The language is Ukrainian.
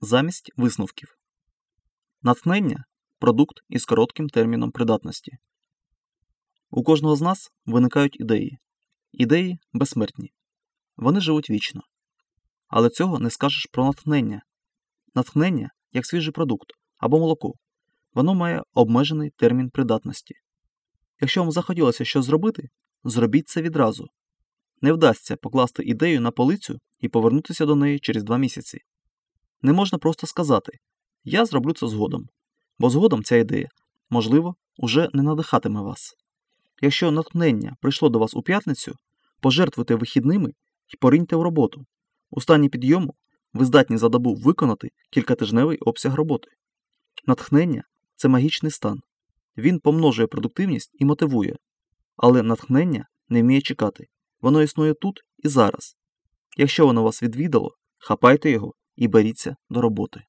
замість висновків. Натхнення продукт із коротким терміном придатності. У кожного з нас виникають ідеї. Ідеї безсмертні. Вони живуть вічно. Але цього не скажеш про натхнення. Натхнення як свіжий продукт або молоко. Воно має обмежений термін придатності. Якщо вам захотілося щось зробити, зробіть це відразу. Не вдасться покласти ідею на полицю і повернутися до неї через два місяці. Не можна просто сказати Я зроблю це згодом, бо згодом ця ідея, можливо, уже не надихатиме вас. Якщо натхнення прийшло до вас у п'ятницю, пожертвуйте вихідними і пориньте в роботу. У стані підйому ви здатні за добу виконати кількатижневий обсяг роботи. Натхнення це магічний стан. Він помножує продуктивність і мотивує. Але натхнення не вміє чекати. Воно існує тут і зараз. Якщо воно вас відвідало, хапайте його і беріться до роботи.